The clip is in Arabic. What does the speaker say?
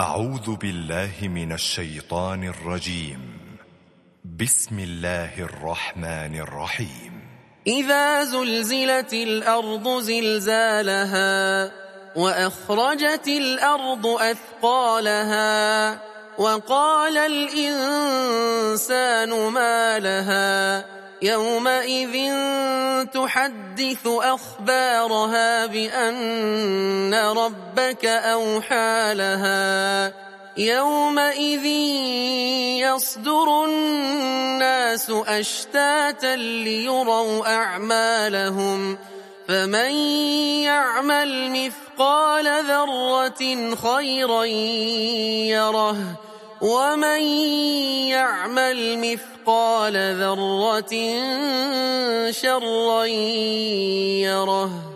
أعوذ بالله من الشيطان الرجيم. بسم الله الرحمن الرحيم. إذا زلزلت الأرض زلزالها وأخرجت الأرض أثقالها وقال الإنسان ما لها يومئذ تحدث أخبارها بأن ربك أوحى لها. يومئذ يصدر الناس أشتاتا ليروا أعمالهم. فمن يعمل مثقال ذرة خيرا يره ومن يعمل مثقال ذرة شرا يره.